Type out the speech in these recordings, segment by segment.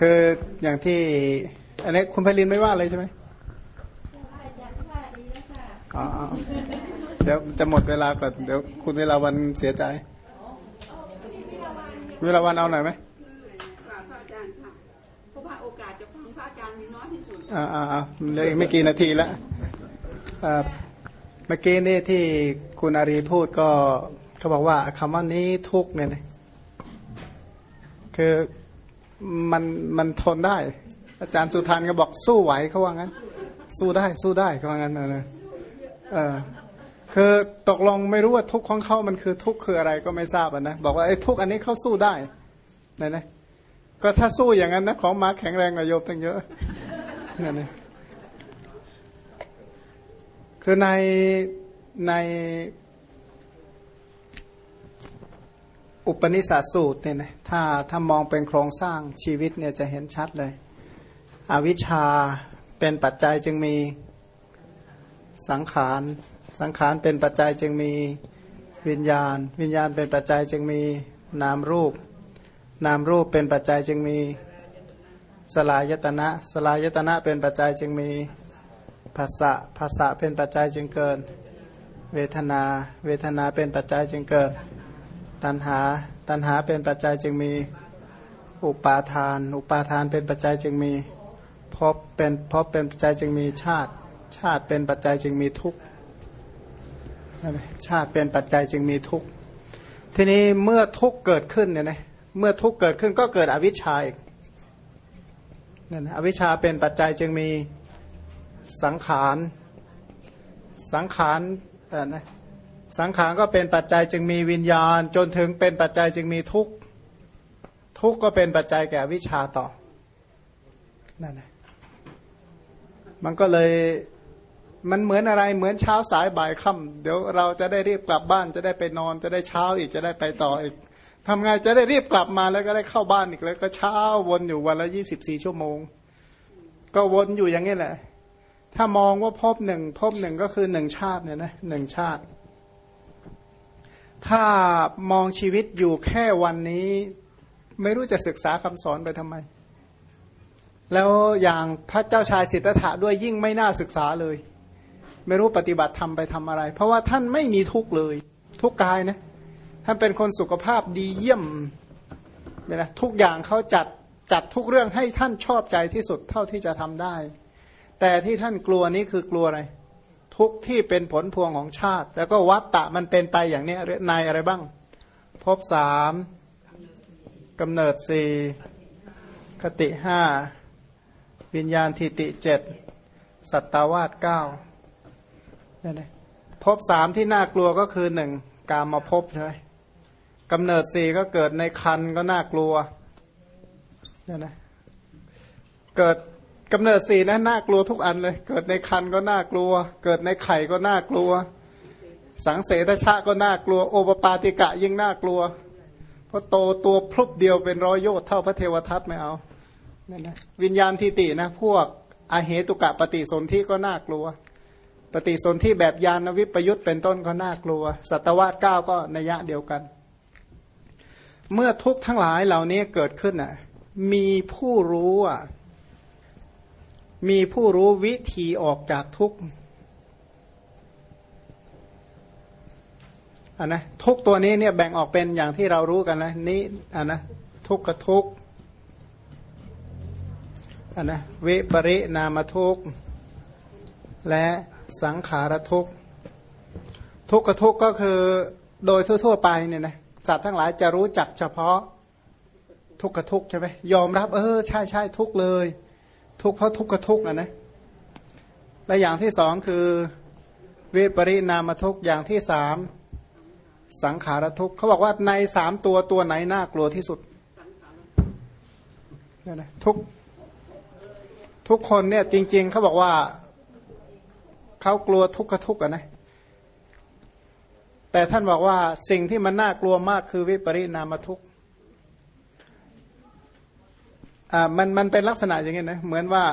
คืออย่างที่อันนี้คุณไพลินไม่ว่าเลยใช่ไหมอ๋อเดี๋ยวจะหมดเวลาก่อนเดี๋ยวคุณเวลาวันเสียใจ เวลาวันเอาหน่อยไหมกราบพระอาจารย์ค่ะเพราะว่าโอกาสจะฟังพระอาจารย์มีน้อยที่สุดอ่าอ่าอ่าเหลยไม่กี่นาทีแล้วอ่าเมื่อกี้นี่ที่คุณอารีพูดก็เขาบอกว่าคำว่านี้ทุกข์เนี่ยนะ คือมันมันทนได้ อาจารย์สุธานก็บอกสู้ไหวเขาว่างั้น สู้ได้สู้ได้เขาว่างั้นเออเออคือตกลงไม่รู้ว่าทุกข์ของเขามันคือทุกข์คืออะไรก็ไม่ทราบอะนะบอกว่าไอ้ทุกข์อันนี้เขาสู้ได้นะนะก็ถ้าสู้อย่างนั้นนะของมาแข็งแรงกว่าโยบตั้งเยอะนั่นเองคือในใน อุปนิสสสูตรเนี่ยนะถ้าถ้ามองเป็นโครงสร้างชีวิตเนี่ยจะเห็นชัดเลย อวิชชาเป็นปัจจัยจึงมีสังขารสังขารเป็นปัจจัยจึงมีวิญญาณ วิญญาณเป็นปัจจัยจึงมีนามรูป นามรูปเป็นปัจจัยจึงมีสลายตนะ สลายตนะเป็นปัจจัยจึงมีภาษะภาษะเป็นปัจจัยจึงเกิด เวทนา เวทนาเป็นปัจจัยจึงเกิด ตัณหา ตัณหาเป็นปัจจัยจึงมี อุปาทาน อุปาทานเป็นปัจจัยจึงมีภพเป็นภพเป็นปัจจัยจึงมีชาติ ชาติเป็นปัจจัยจึงมีทุกข์ชาติเป็นปัจจัยจึงมีทุกข์ทีนี้เมื่อทุกข์เกิดขึ้นเนี่ยนะเมื่อทุกข์เกิดขึ้นก็เกิดอวิชชาอีกนั่นอวิชชาเป็นปัจจัยจึงมีสังขารสังขารเอ่นะ สังขารก็เป็นปัจจัยจึงมีวิญญาณ จนถึงเป็นปัจจัยจึงมีทุกข์ทุกข์ก็เป็นปัจจัยแก่วิชาต่อนั่นแหละมันก็เลยมันเหมือนอะไรเหมือนเช้าสายบ่ายค่ำเดี๋ยวเราจะได้รีบกลับบ้านจะได้ไปนอนจะได้เช้าอีกจะได้ไปต่ออีกทำไงจะได้รีบกลับมาแล้วก็ได้เข้าบ้านอีกแล้วก็เช้าวนอยู่วันละยี่สิบสี่ชั่วโมง ก็วนอยู่อย่างนี้แหละ ถ้ามองว่าพบหนึ่งพบหนึ่งก็คือหนึ่งชาติเนี่ยนะหนึ่งชาติ ถ้ามองชีวิตอยู่แค่วันนี้ ไม่รู้จะศึกษาคำสอนไปทำไม แล้วอย่างพระเจ้าชายสิทธัตถะด้วยยิ่งไม่น่าศึกษาเลย ไม่รู้ปฏิบัติทำไปทำอะไร เพราะว่าท่านไม่มีทุกข์เลย ทุกกายนะ ท่านเป็นคนสุขภาพดีเยี่ยมเนี่ยนะทุกอย่างเขาจัดจัดทุกเรื่องให้ท่านชอบใจที่สุดเท่าที่จะทำได้ แต่ที่ท่านกลัวนี้คือกลัวอะไร ทุกที่เป็นผลพวงของชาติ แล้วก็วัตตะมันเป็นไปอย่างนี้ในอะไรบ้าง พบสามกำเนิดสี่คติห้าวิญญาณทิติเจ็ดสัตตาวาสเก้าเนี่ยนะพบสามที่น่ากลัวก็คือหนึ่งกามาพบใช่ไหมกำเนิดสี่ก็เกิดในคันก็น่ากลัวเนี่ยนะเกิด กำเนิดสี่นะน่ากลัวทุกอันเลย เกิดในคันก็น่ากลัว เกิดในไข่ก็น่ากลัว สังเสทชะก็น่ากลัว โอปปาติกะยิ่งน่ากลัว เพราะโตตัวพลุบเดียวเป็นร้อยโยชน์เท่าพระเทวทัตไม่เอาเนี่ยนะวิญญาณทิตินะ พวกอาเหตุกะปฏิสนธิก็น่ากลัว ปฏิสนธิแบบยานวิปยุตเป็นต้นก็น่ากลัว สัตวาสเก้าก็นัยะเดียวกัน เมื่อทุกทั้งหลายเหล่านี้เกิดขึ้นอะมีผู้รู้อะ มีผู้รู้วิธีออกจากทุกข์อันนะทุกตัวนี้เนี่ยแบ่งออกเป็นอย่างที่เรารู้กันนะนี้อันนะทุกกับทุกอันนะวิปริณามทุกและสังขารทุกทุกกับทุกก็คือโดยทั่ว ๆ ไปเนี่ยนะสัตว์ทั้งหลายจะรู้จักเฉพาะทุกกับทุกใช่ไหมยอมรับ เออใช่ใช่ทุกเลย ทุกข์เพราะทุกข์กับทุกข์นะนะและอย่างที่สองคือวิปริณามทุกข์อย่างที่สามสังขารทุกข์เขาบอกว่าในสามตัวตัวไหนน่ากลัวที่สุดเนี่ยนะทุกทุกคนเนี่ยจริง ๆเขาบอกว่าเขากลัวทุกข์กับทุกข์อะนะแต่ท่านบอกว่าสิ่งที่มันน่ากลัวมากคือวิปริณามทุกข์ อ่ามันมันเป็นลักษณะอย่างนี้นะเหมือนว่า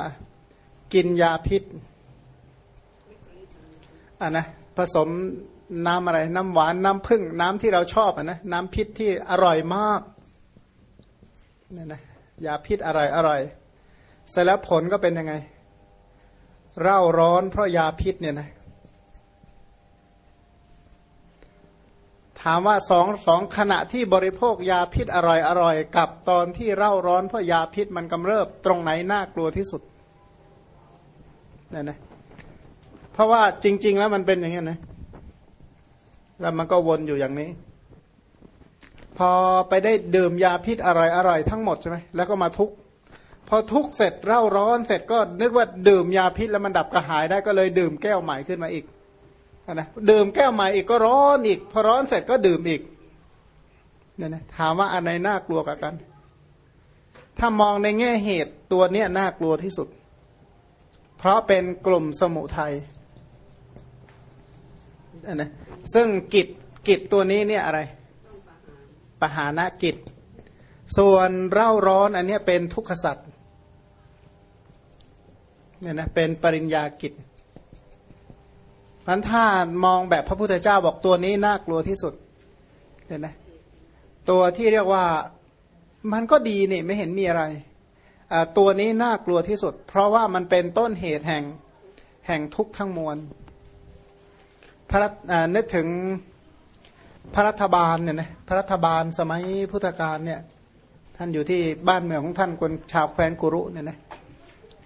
กินยาพิษอ่านะผสมน้ำอะไร น้ำหวานน้ำผึ้งน้ำที่เราชอบอะนะน้ำพิษที่อร่อยมากเนี่ยนะยาพิษอร่อยอร่อยเสร็จแล้วผลก็เป็นยังไง เร่าร้อนเพราะยาพิษเนี่ยนะ ถามว่าสองสองขณะที่บริโภคยาพิษอร่อยอร่อยกับตอนที่เร่าร้อนเพราะยาพิษมันกำเริบตรงไหนน่ากลัวที่สุดเนี่ยนะเพราะว่าจริง ๆ แล้วมันเป็นอย่างนี้นะแล้วมันก็วนอยู่อย่างนี้ พอไปได้ดื่มยาพิษอร่อยอร่อยทั้งหมดใช่ไหมแล้วก็มาทุกพอทุกเสร็จเร่าร้อนเสร็จก็นึกว่าดื่มยาพิษแล้วมันดับกระหายได้ก็เลยดื่มแก้วใหม่ขึ้นมาอีก นะดื่มแก้วใหม่อีกก็ร้อนอีก พอร้อนเสร็จก็ดื่มอีกเนี่ยนะถามว่าอันไหนน่ากลัวกัน ถ้ามองในแง่เหตุตัวเนี้ยน่ากลัวที่สุด เพราะเป็นกลุ่มสมุทัยนะซึ่งกิจกิจตัวนี้เนี่ยอะไร ปหานะกิจ ส่วนเร่าร้อนอันนี้เป็นทุกขสัตว์เนี่ยนะเป็นปริญญากิจ พันถ้ามองแบบพระพุทธเจ้าบอกตัวนี้น่ากลัวที่สุดเห็นไหมตัวที่เรียกว่ามันก็ดีนี่ไม่เห็นมีอะไร ตัวนี้น่ากลัวที่สุด เพราะว่ามันเป็นต้นเหตุแห่งแห่งทุกข์ทั้งมวลพระนึกถึงพระรัฐบาลเนี่ยนะพระรัฐบาลสมัยพุทธกาลเนี่ยท่านอยู่ที่บ้านเมืองของท่านคนชาวแคว้นกุรุเนี่ยนะ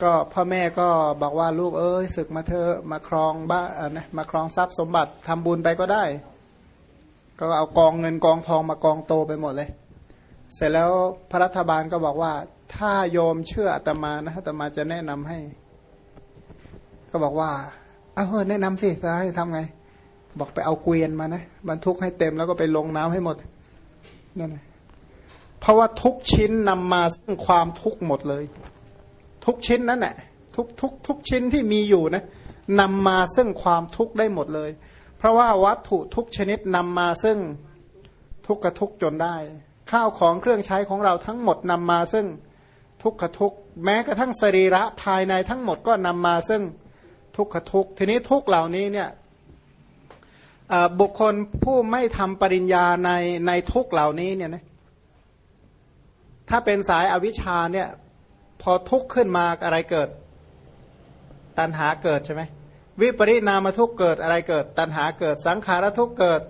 ก็พ่อแม่ก็บอกว่าลูกเอ้ยศึกมาเธอมาครองบ้านนะมาครองทรัพย์สมบัติทำบุญไปก็ได้ ก็เอากองเงินกองทองมากองโตไปหมดเลย เสร็จแล้วพระรัฐบาลก็บอกว่า ถ้าโยมเชื่ออาตมานะอาตมาจะแนะนำให้ ก็บอกว่า เอาเออแนะนำสิจะให้ทำไง บอกไปเอาเกวียนมานะบรรทุกให้เต็มแล้วก็ไปลงน้ำให้หมดนั่นนะเพราะว่าทุกชิ้นนำมาซึ่งความทุกข์หมดเลย ทุกชิ้นนั่นแหละทุกทุกทุกชิ้นที่มีอยู่นะนำมาซึ่งความทุกข์ได้หมดเลย เพราะว่าวัตถุทุกชนิดนำมาซึ่งทุกขทุกจนได้ ข้าวของเครื่องใช้ของเราทั้งหมดนำมาซึ่งทุกขทุกแม้กระทั่งสรีระภายในทั้งหมดก็นำมาซึ่งทุกขทุกทีนี้ทุกเหล่านี้เนี่ยบุคคลผู้ไม่ทำปริญญาในในทุกเหล่านี้เนี่ยนะถ้าเป็นสายอวิชชาเนี่ย พอทุกข์ขึ้นมาอะไรเกิด ตัณหาเกิดใช่ไหมวิปริณามทุกเกิดอะไรเกิด ตัณหาเกิด สังขารทุกเกิด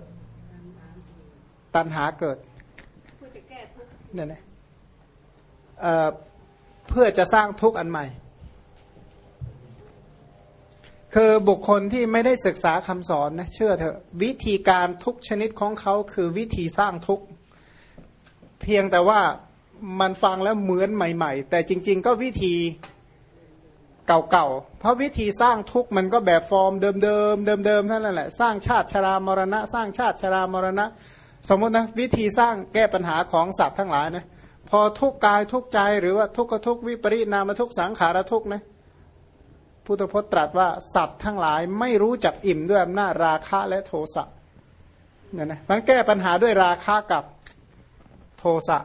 ตัณหาเกิดเนี่ยนะเพื่อจะสร้างทุกข์อันใหม่ คือบุคคลที่ไม่ได้ศึกษาคำสอนนะเชื่อเถอะวิธีการทุกชนิดของเขาคือวิธีสร้างทุกข์เพียงแต่ว่า มันฟังแล้วเหมือนใหม่ ๆ แต่จริง ๆ ก็วิธีเก่าๆ เพราะวิธีสร้างทุกข์มันก็แบบฟอร์มเดิมๆ เดิมๆเท่านั้นแหละ สร้างชาติชรามรณะ สร้างชาติชรามรณะ สมมตินะวิธีสร้างแก้ปัญหาของสัตว์ทั้งหลายนะ พอทุกกายทุกใจหรือว่าทุกขทุกวิปริณามทุกสังขารทุกนะ พุทธพจน์ตรัสว่าสัตว์ทั้งหลายไม่รู้จักอิ่มด้วยอำนาจราคะและโทสะเนี่ยนะมันแก้ปัญหาด้วยราคะกับโทสะ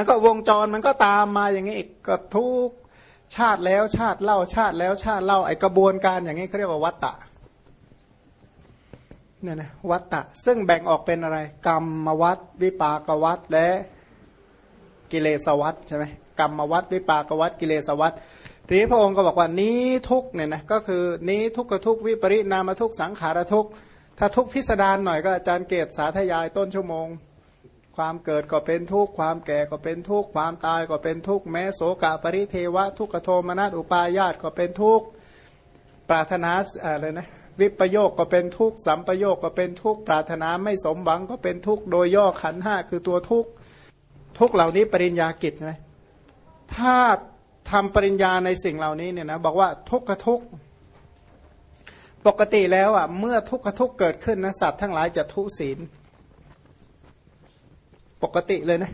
มันก็วงจรมันก็ตามมาอย่างนี้อีกก็ทุกชาติแล้วชาติเล่าชาติแล้วชาติเล่าไอกระบวนการอย่างนี้เขาเรียกว่าวัตตะเนี่ยนะวัตตะ ซึ่งแบ่งออกเป็นอะไร กรรมวัตวิปากวัตและกิเลสวัตใช่ไหมกรรมวัตวิปากวัตกิเลสวัตทีนี้พระองค์ก็บอกว่านี้ทุกเนี่ยนะก็คือนี้ทุกขทุกวิปริณามทุกสังขารทุกถ้าทุกพิสดารหน่อยก็อาจารย์เกตสาธยายต้นชั่วโมง ความเกิดก็เป็นทุกข์ความแก่ก็เป็นทุกข์ความตายก็เป็นทุกข์แม้โสกะปริเทวะ ทุกขโทมนัสอุปายาตก็เป็นทุกข์ปรารถนาอะไรนะวิปโยคก็เป็นทุกข์สัมปโยคก็เป็นทุกข์ปรารถนาไม่สมหวังก็เป็นทุกข์โดยย่อขันห้าคือตัวทุกข์ทุกเหล่านี้ปริญญากิจไหมถ้าทำปริญญาในสิ่งเหล่านี้เนี่ยนะบอกว่าทุกขทุกปกติแล้วอะเมื่อทุกขทุกเกิดขึ้นนะสัตว์ทั้งหลายจะทุศีล ปกติเลยนะ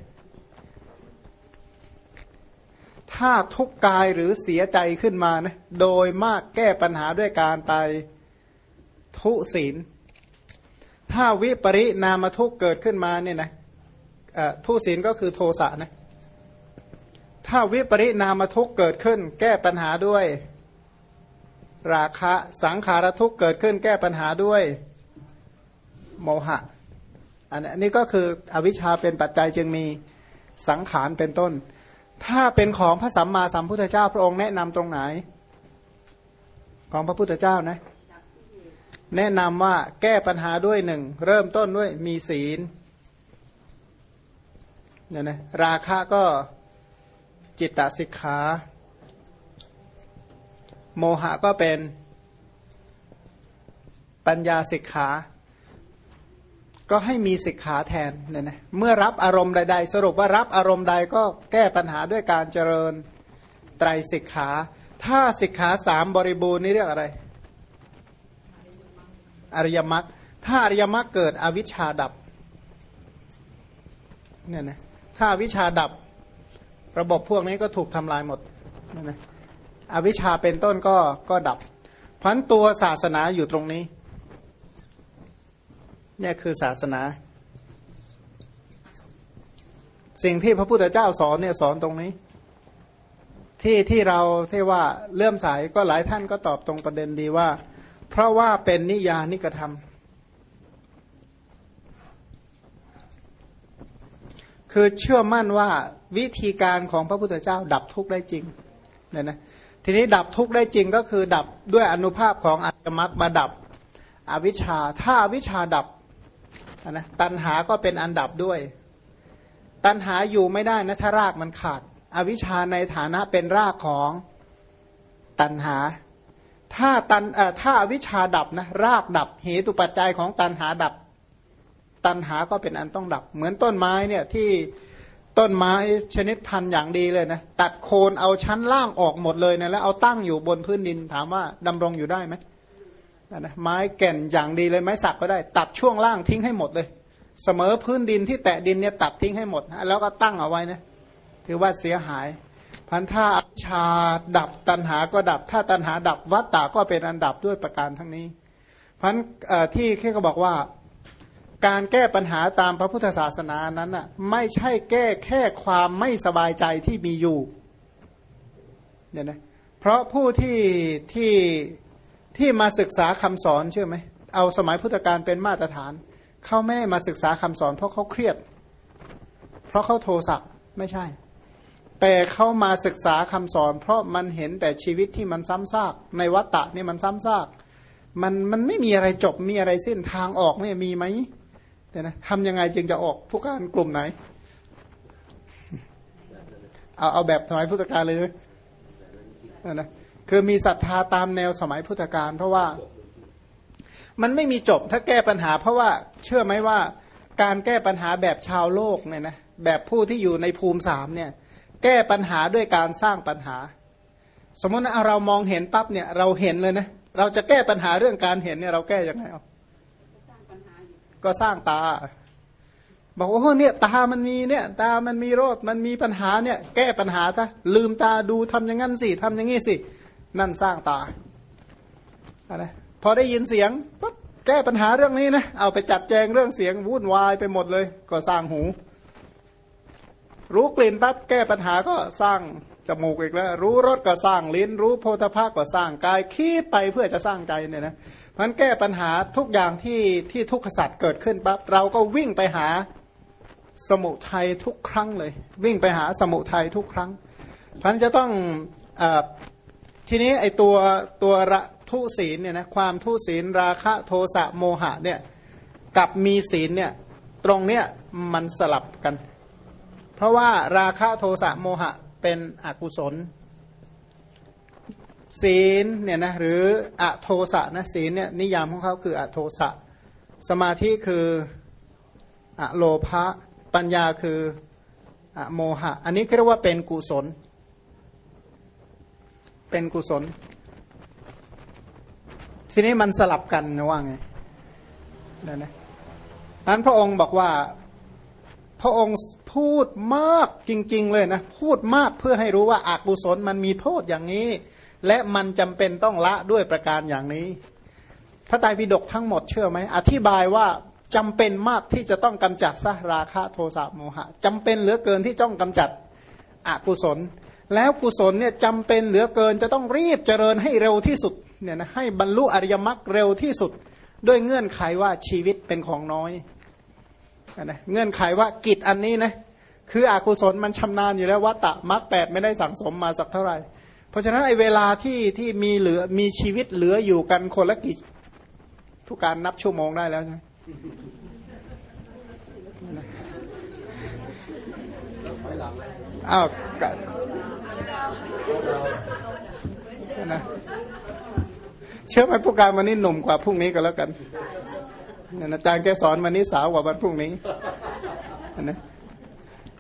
ถ้าทุกกายหรือเสียใจขึ้นมานะโดยมากแก้ปัญหาด้วยการไปทุศีล ถ้าวิปริณามทุกเกิดขึ้นมาเนี่ยนะทุศีลก็คือโทสะนะถ้าวิปริณามทุกเกิดขึ้น แก้ปัญหาด้วย ราคะสังขารทุกเกิดขึ้น แก้ปัญหาด้วย โมหะ อันนี้ก็คืออวิชชาเป็นปัจจัยจึงมีสังขารเป็นต้น ถ้าเป็นของพระสัมมาสัมพุทธเจ้าพระองค์แนะนำตรงไหน ของพระพุทธเจ้านะ แนะนำว่าแก้ปัญหาด้วยหนึ่งเริ่มต้นด้วยมีศีลเนี่ยนะราคะก็จิตตสิกขาโมหะก็เป็นปัญญาสิกขา ก็ให้มีสิกขาแทนเนี่ยนะเมื่อรับอารมณ์ใด ๆ สรุปว่ารับอารมณ์ใดก็แก้ปัญหาด้วยการเจริญไตรสิกขา ถ้าสิกขาสามบริบูรณ์นี่เรียกอะไร อริยมรรคถ้าอริยมรรคเกิดอวิชชาดับเนี่ยนะถ้าอวิชชาดับระบบพวกนี้ก็ถูกทำลายหมดเนี่ยนะอวิชชาเป็นต้นก็ก็ดับพันตัวศาสนาอยู่ตรงนี้ เนี่ยคือศาสนา สิ่งที่พระพุทธเจ้าสอนเนี่ยสอนตรงนี้ ที่ที่เราที่ว่าเลื่อมสายก็หลายท่านก็ตอบตรงประเด็นดีว่า เพราะว่าเป็นนิยานิกระทำคือเชื่อมั่นว่าวิธีการของพระพุทธเจ้าดับทุกข์ได้จริงเนี่ยนะทีนี้ดับทุกข์ได้จริงก็คือดับด้วยอนุภาพของอริยมรรคมาดับอวิชชา ถ้าอวิชชาดับ นะตันหาก็เป็นอันดับด้วย ตันหาอยู่ไม่ได้นะถ้ารากมันขาด อวิชชาในฐานะเป็นรากของตันหา ถ้าตันถ้าอวิชชาดับนะรากดับเหตุปัจจัยของตันหาดับ ตันหาก็เป็นอันต้องดับ เหมือนต้นไม้เนี่ยที่ต้นไม้ชนิดพันธุ์อย่างดีเลยนะตัดโคนเอาชั้นล่างออกหมดเลยนะแล้วเอาตั้งอยู่บนพื้นดินถามว่าดำรงอยู่ได้ไหม นะไม้แก่นอย่างดีเลยไม้สักก็ได้ ตัดช่วงล่างทิ้งให้หมดเลย เสมอพื้นดินที่แตะดินเนี่ยตัดทิ้งให้หมด แล้วก็ตั้งเอาไว้นะถือว่าเสียหายพันธาอชาดับตันหาก็ดับ ถ้าตันหาดับวัตตาก็เป็นอันดับด้วยประการทั้งนี้พันที่แค่ก็บอกว่าการแก้ปัญหาตามพระพุทธศาสนานั้นน่ะไม่ใช่แก้แค่ความไม่สบายใจที่มีอยู่เนี่ยนะเพราะผู้ที่ที่ ที่มาศึกษาคำสอนเชื่อไหมเอาสมัยพุทธกาลเป็นมาตรฐานเขาไม่ได้มาศึกษาคำสอน เพราะเขาเครียด เพราะเขาโทสะไม่ใช่ แต่เขามาศึกษาคำสอน เพราะมันเห็นแต่ชีวิตที่มันซ้ำซากในวัฏฏะนี่มันซ้ำซากมันมันไม่มีอะไรจบมีอะไรสิ้นทางออกเนี่ยมีไหมแต่นะทำยังไงจึงจะออกผู้การกลุ่มไหน เอาเอาแบบสมัยพุทธกาลเลยนะ คือมีศรัทธาตามแนวสมัยพุทธกาลเพราะว่ามันไม่มีจบถ้าแก้ปัญหา เพราะว่าเชื่อไหมว่าการแก้ปัญหาแบบชาวโลกเนี่ยนะแบบผู้ที่อยู่ในภูมิสามเนี่ยแก้ปัญหาด้วยการสร้างปัญหา สมมตินะเรามองเห็นปั๊บเนี่ยเราเห็นเลยนะเราจะแก้ปัญหาเรื่องการเห็นเนี่ยเราแก้ยังไงเอาก็สร้างตา บอกว่าเนี่ยตามันมีเนี่ย ตามันมีโรคมันมีปัญหาเนี่ย แก้ปัญหาซะลืมตาดูทำอย่างนั้นสิทำอย่างนี้สิ นั่นสร้างตาอะพอได้ยินเสียงปั๊บแก้ปัญหาเรื่องนี้นะเอาไปจัดแจงเรื่องเสียงวุ่นวายไปหมดเลย ก็สร้างหู รู้กลิ่นปั๊บแก้ปัญหาก็สร้างจมูกอีกแล้ว รู้รสก็สร้างลิ้น รู้โพธภาคก็สร้างกายคิดไปเพื่อจะสร้างใจเนี่ยนะมันแก้ปัญหาทุกอย่างที่ที่ทุกขสัตว์เกิดขึ้นปั๊บเราก็วิ่งไปหาสมุทัยทุกครั้งเลย วิ่งไปหาสมุทัยทุกครั้งพันจะต้องอ ทีนี้ไอตัวตัวระทุศีลเนี่ยนะความทุศีลราคะโทสะโมหะเนี่ยกับมีศีลเนี่ยตรงเนี้ยมันสลับกัน เพราะว่าราคะโทสะโมหะเป็นอกุศล ศีลเนี่ยนะหรืออโทสะนะศีลเนี่ยนิยามของเขาคืออโทสะสมาธิคืออโลภะปัญญาคืออโมหะ อันนี้เรียกว่าเป็นกุศล เป็นกุศล ทีนี้มันสลับกันนะว่าไงนั่นนะนั้นพระองค์บอกว่าพระองค์พูดมากจริง ๆ เลยนะ พูดมากเพื่อให้รู้ว่าอากุศลมันมีโทษอย่างนี้ และมันจำเป็นต้องละด้วยประการอย่างนี้ พระไตรปิฎกทั้งหมดเชื่อไหมอธิบายว่าจำเป็นมากที่จะต้องกำจัดซะราคะโทสะโมหะจำเป็นเหลือเกินที่ต้องกำจัดอกุศล แล้วกุศลเนี่ยจำเป็นเหลือเกินจะต้องรีบเจริญให้เร็วที่สุดเนี่ยนะให้บรรลุอริยมรรคเร็วที่สุด ด้วยเงื่อนไขว่าชีวิตเป็นของน้อยนะเงื่อนไขว่ากิจอันนี้นะคืออกุศลมันชำนาญอยู่แล้ววัตตะมรรคแปดไม่ได้สั่งสมมาสักเท่าไหร่ เพราะฉะนั้นไอ้เวลาที่ที่มีเหลือมีชีวิตเหลืออยู่กันคนละกี่ทุกการนับชั่วโมงได้แล้วใช่ไหมอ้าวกะ นะเชื่อไหมผู้การวันนี้หนุ่มกว่าพรุ่งนี้ก็แล้วกันเนี่ยอาจารย์แกสอนวันนี้สาวกว่าวันพรุ่งนี้นะ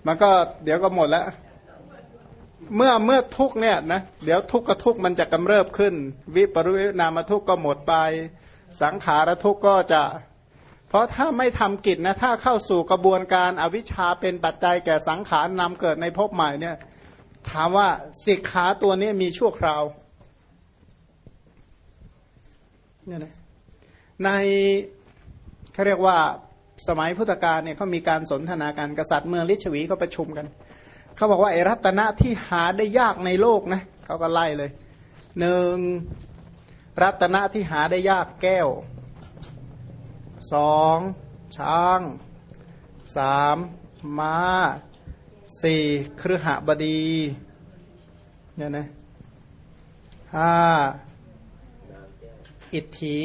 มันก็เดี๋ยวก็หมดแล้วเมื่อเมื่อทุกเนี่ยนะเดี๋ยวทุกกับทุกมันจะกำเริบขึ้น วิปริณามทุกก็หมดไป สังขารทุกก็จะ เพราะถ้าไม่ทำกิจนะถ้าเข้าสู่กระบวนการอวิชชาเป็นปัจจัยแก่สังขารนำเกิดในภพใหม่เนี่ยถามว่าสิกขาตัวนี้มีชั่วคราว เนี่ยนะในเขาเรียกว่าสมัยพุทธกาลเนี่ยเขามีการสนทนาการกษัตริย์เมืองลิชวีเขาประชุมกันเขาบอกว่าไอรัตนะที่หาได้ยากในโลกนะเขาก็ไล่เลยหนึ่งรัตนะที่หาได้ยากแก้วสองช้างสามม้าสี่ครหบดีเนี่ยนะห้า อิทธิ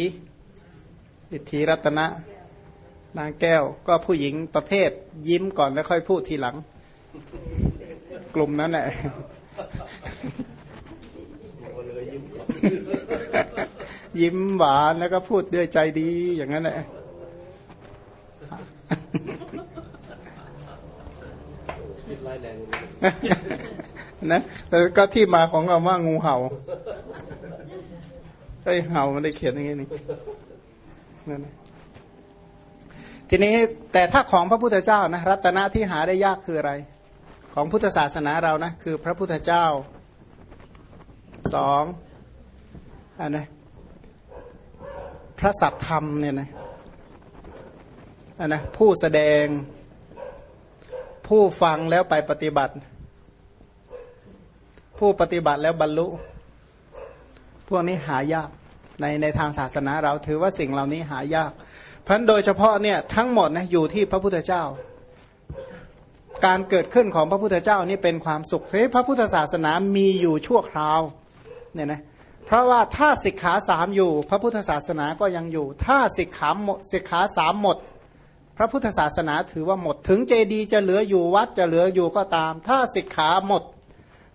อิทธิรัตนะ นางแก้ว ก็ผู้หญิงประเภท ยิ้มก่อนแล้วค่อยพูดทีหลัง กลุ่มนั้นแหละยิ้มหวานแล้วก็พูดด้วยใจดีอย่างนั้นแหละนะแล้วก็ที่มาของคำว่างูเห่า ไอ้เห่ามันได้เขียนอย่างนี้นี่นั่นทีนี้แต่ถ้าของพระพุทธเจ้านะรัตนะที่หาได้ยากคืออะไร ของพุทธศาสนาเรานะคือพระพุทธเจ้าสองอันนะพระสัตธรรมเนี่ยนะอันนะผู้แสดงผู้ฟังแล้วไปปฏิบัติ ผู้ปฏิบัติแล้วบรรลุ พวกนี้หายาก ในในทางศาสนาเราถือว่าสิ่งเหล่านี้หายาก เพราะโดยเฉพาะเนี่ยทั้งหมดนะอยู่ที่พระพุทธเจ้า การเกิดขึ้นของพระพุทธเจ้านี่เป็นความสุขที่พระพุทธศาสนามีอยู่ชั่วคราวเนี่ยนะเพราะว่าถ้าสิกขาสามอยู่ พระพุทธศาสนาก็ยังอยู่ ถ้าสิกขาหมดสิกขาสามหมด พระพุทธศาสนาถือว่าหมดถึงเจดีจะเหลืออยู่วัดจะเหลืออยู่ก็ตาม ถ้าสิกขาหมด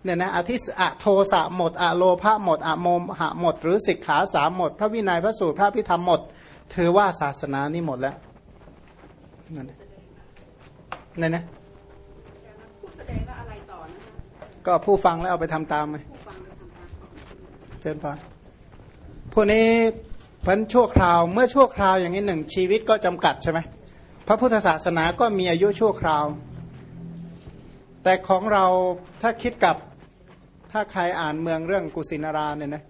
เนี่ยนะอธิสอะโทสะหมดอะโลภะหมดอะโมหะหมด หรือสิกขาสามหมด พระวินัยพระสูตรพระพิธรรมหมด ถือว่าศาสนานี้หมดแล้วนั่นนั่นนะผู้แสดงว่าอะไรต่อนะคะก็ผู้ฟังแล้วเอาไปทำตามไหมผู้ฟังไปทำตามต่อเจนพอพวกนี้พันชั่วคราวเมื่อชั่วคราวอย่างนี้หนึ่งชีวิตก็จำกัดใช่ไหมพระพุทธศาสนาก็มีอายุชั่วคราว แต่ของเราถ้าคิดกับ ถ้าใครอ่านเมืองเรื่องกุสินาราเนี่ยนะ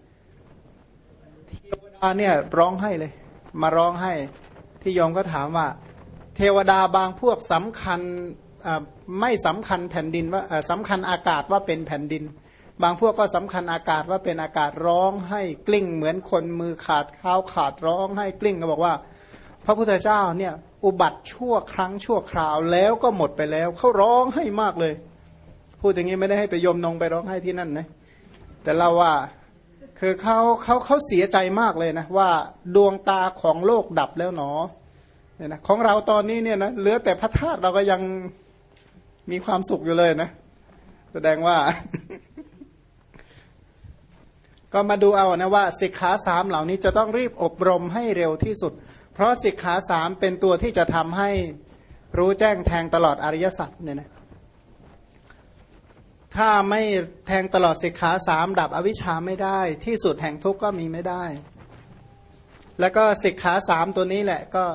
เทวดาเนี่ยร้องให้เลย มาร้องให้ที่โยมก็ถามว่า เทวดาบางพวกสำคัญอ่าไม่สำคัญแผ่นดินว่าเอ่อสำคัญอากาศว่าเป็นแผ่นดิน บางพวกก็สำคัญอากาศว่าเป็นอากาศร้องให้กลิ้งเหมือนคนมือขาดเท้าขาดร้องให้กลิ้งก็บอกว่า พระพุทธเจ้าเนี่ยอุบัติชั่วครั้งชั่วคราวแล้วก็หมดไปแล้วเขาร้องให้มากเลย พูดอย่างนี้ไม่ได้ให้ไปยมนงไปร้องให้ที่นั่นนะแต่เราว่าคือเขาเขาเขาเสียใจมากเลยนะว่าดวงตาของโลกดับแล้วหนอเนี่ยนะของเราตอนนี้เนี่ยนะเหลือแต่พระธาตุเราก็ยังมีความสุขอยู่เลยนะ แสดงว่า ก็มาดูเอานะว่าสิกขาสามเหล่านี้จะต้องรีบอบรมให้เร็วที่สุด เพราะสิกขาสามเป็นตัวที่จะทำให้รู้แจ้งแทงตลอดอริยสัจเนี่ยนะ ถ้าไม่แทงตลอดสิกขาสามดับอวิชชาไม่ได้ ที่สุดแห่งทุกข์ก็มีไม่ได้ แล้วก็สิกขาสามตัวนี้แหละก็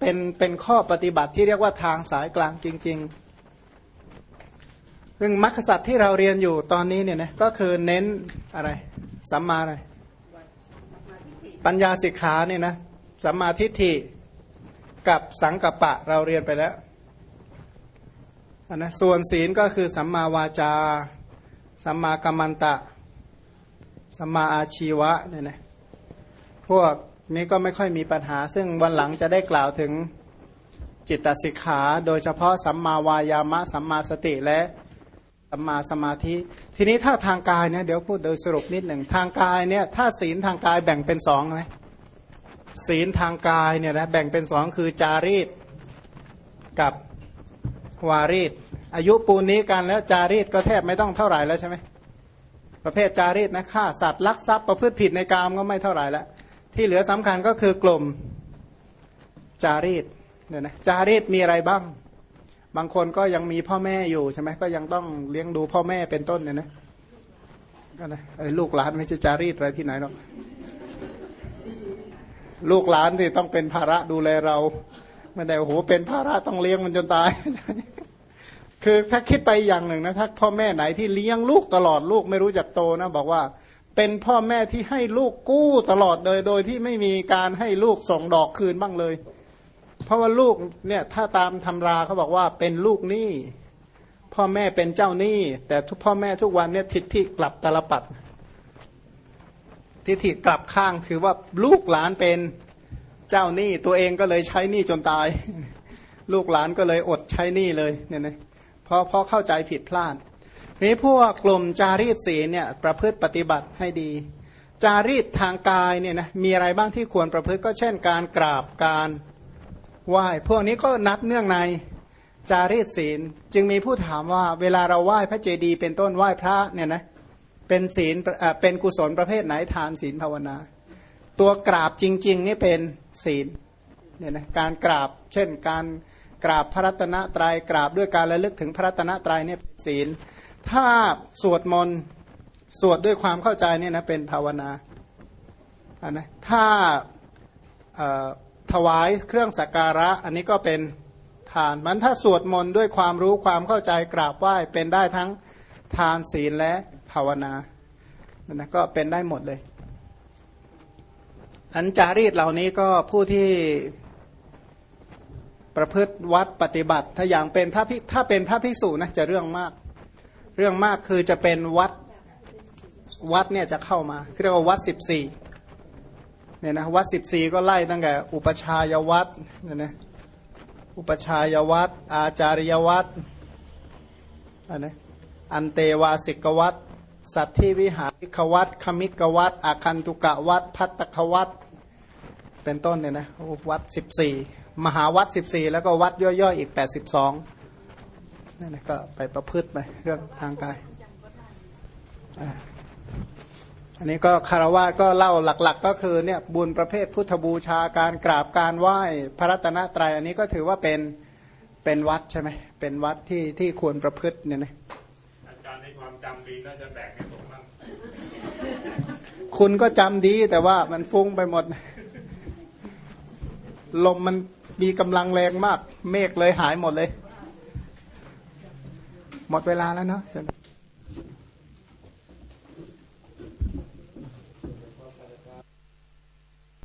เป็นเป็นข้อปฏิบัติที่เรียกว่าทางสายกลางจริง ๆ ซึ่งมรรคสัตว์ที่เราเรียนอยู่ตอนนี้เนี่ยนะก็คือเน้นอะไรสัมมาอะไรปัญญาสิกขาเนี่ยนะสัมมาทิฏฐิกับสังกัปปะเราเรียนไปแล้ว นะส่วนศีลก็คือสัมมาวาจา สัมมากัมมันตะ สัมมาอาชีวะเนี่ยนะพวกนี้ก็ไม่ค่อยมีปัญหา ซึ่งวันหลังจะได้กล่าวถึงจิตตสิกขา โดยเฉพาะสัมมาวายามะ สัมมาสติและสัมมาสมาธิ ทีนี้ถ้าทางกายเนี่ยเดี๋ยวพูดโดยสรุปนิดหนึ่งทางกายเนี่ยถ้าศีลทางกายแบ่งเป็นสองไหมศีลทางกายเนี่ยนะแบ่งเป็นสองคือจารีตกับ วารีตอายุปูนนี้กันแล้วจารีตก็แทบไม่ต้องเท่าไหร่แล้วใช่ไหมประเภทจารีตนะฆ่าสัตว์ลักทรัพย์ประพฤติผิดในกามก็ไม่เท่าไหร่แล้วที่เหลือสำคัญก็คือกลุ่มจารีตเนี่ยนะจารีตมีอะไรบ้าง บางคนก็ยังมีพ่อแม่อยู่ใช่ไหมก็ยังต้องเลี้ยงดูพ่อแม่เป็นต้นเนี่ยนะก็นะลูกหลานไม่ใช่จารีตอะไรที่ไหนหรอกลูกหลานที่ต้องเป็นภาระดูแลเรา ไม่ได้โอ้โหเป็นภาระต้องเลี้ยงมันจนตาย คือถ้าคิดไปอย่างหนึ่งนะถ้าพ่อแม่ไหนที่เลี้ยงลูกตลอดลูกไม่รู้จักโตนะ บอกว่าเป็นพ่อแม่ที่ให้ลูกกู้ตลอดเลยโดยที่ไม่มีการให้ลูกส่งดอกคืนบ้างเลย เพราะว่าลูกเนี่ยถ้าตามธรรมราเขาบอกว่าเป็นลูกหนี้พ่อแม่เป็นเจ้าหนี้แต่ทุกพ่อแม่ทุกวันเนี่ยทิฏฐิกลับตลปัดทิฏฐิกลับข้างถือว่าลูกหลานเป็น เจ้าหนี้ตัวเองก็เลยใช้หนี้จนตาย ลูกหลานก็เลยอดใช้หนี้เลยเนี่ยนะเพราะเพราะเข้าใจผิดพลาดนี้พวกกลุ่มจารีตศีลเนี่ยประพฤติปฏิบัติให้ดี จารีตทางกายเนี่ยนะมีอะไรบ้างที่ควรประพฤติก็เช่นการกราบการไหว้พวกนี้ก็นับเนื่องในจารีตศีล จึงมีผู้ถามว่าเวลาเราไหว้พระเจดีย์เป็นต้นไหว้พระเนี่ยนะเป็นศีลเป็นกุศลประเภทไหนทานศีลภาวนา ตัวกราบจริง ๆ นี่เป็นศีลเนี่ยนะการกราบ เช่น การกราบพระรัตนตรยัยกราบด้วยการระลึกถึงพระรัตนตรัยเนี่ยเป็นศีล ถ้าสวดมนต์สวดด้วยความเข้าใจเนี่ยนะเป็นภาวนาอันนะถ้าถวายเครื่องสักการะอันนี้ก็เป็นทานมันถ้าสวดมนต์ด้วยความรู้ความเข้าใจกราบไหว้เป็นได้ทั้งทานศีลและภาวนานะก็เป็นได้หมดเลย อันจารีตเหล่านี้ก็ผู้ที่ประพฤติวัดปฏิบัติ ถ้าอย่างเป็นพระพิถ้าเป็นพระภิกษุนะจะเรื่องมาก เรื่องมากคือจะเป็นวัดวัดเนี่ยจะเข้ามาเรียกว่าวัดสิบสี่เนี่ยนะวัดสิบสี่ก็ไล่ตั้งแต่อุปชายวัดเนี่ยนะอุปชายวัดอาจาริยวัดอันนะอันเตวาสิกวัด สัตธิวิหาริกวัดคมิกวัดอาคันตุกะวัดพัตตควัดเป็นต้นเนี่ยนะวัดสิบสี่มหาวัดสิบสี่แล้วก็วัดย่อยๆอีกแปดสิบสองนั่นก็ไปประพฤติไปเรื่องทางกายอันนี้ก็คารวะก็เล่าหลัก ๆ ก็คือเนี่ยบุญประเภทพุทธบูชาการกราบการไหว้พระรัตนตรยัยอันนี้ก็ถือว่าเป็นเป็นวัดใช่ไหมเป็นวัดที่ที่ควรประพฤติเนี่ยนะ ความจำดีน่าจะแบ่งให้ผมบ้างคุณก็จำดีแต่ว่ามันฟุ้งไปหมด ลมมันมีกำลังแรงมาก เมฆเลยหายหมดเลย หมดเวลาแล้วเนาะ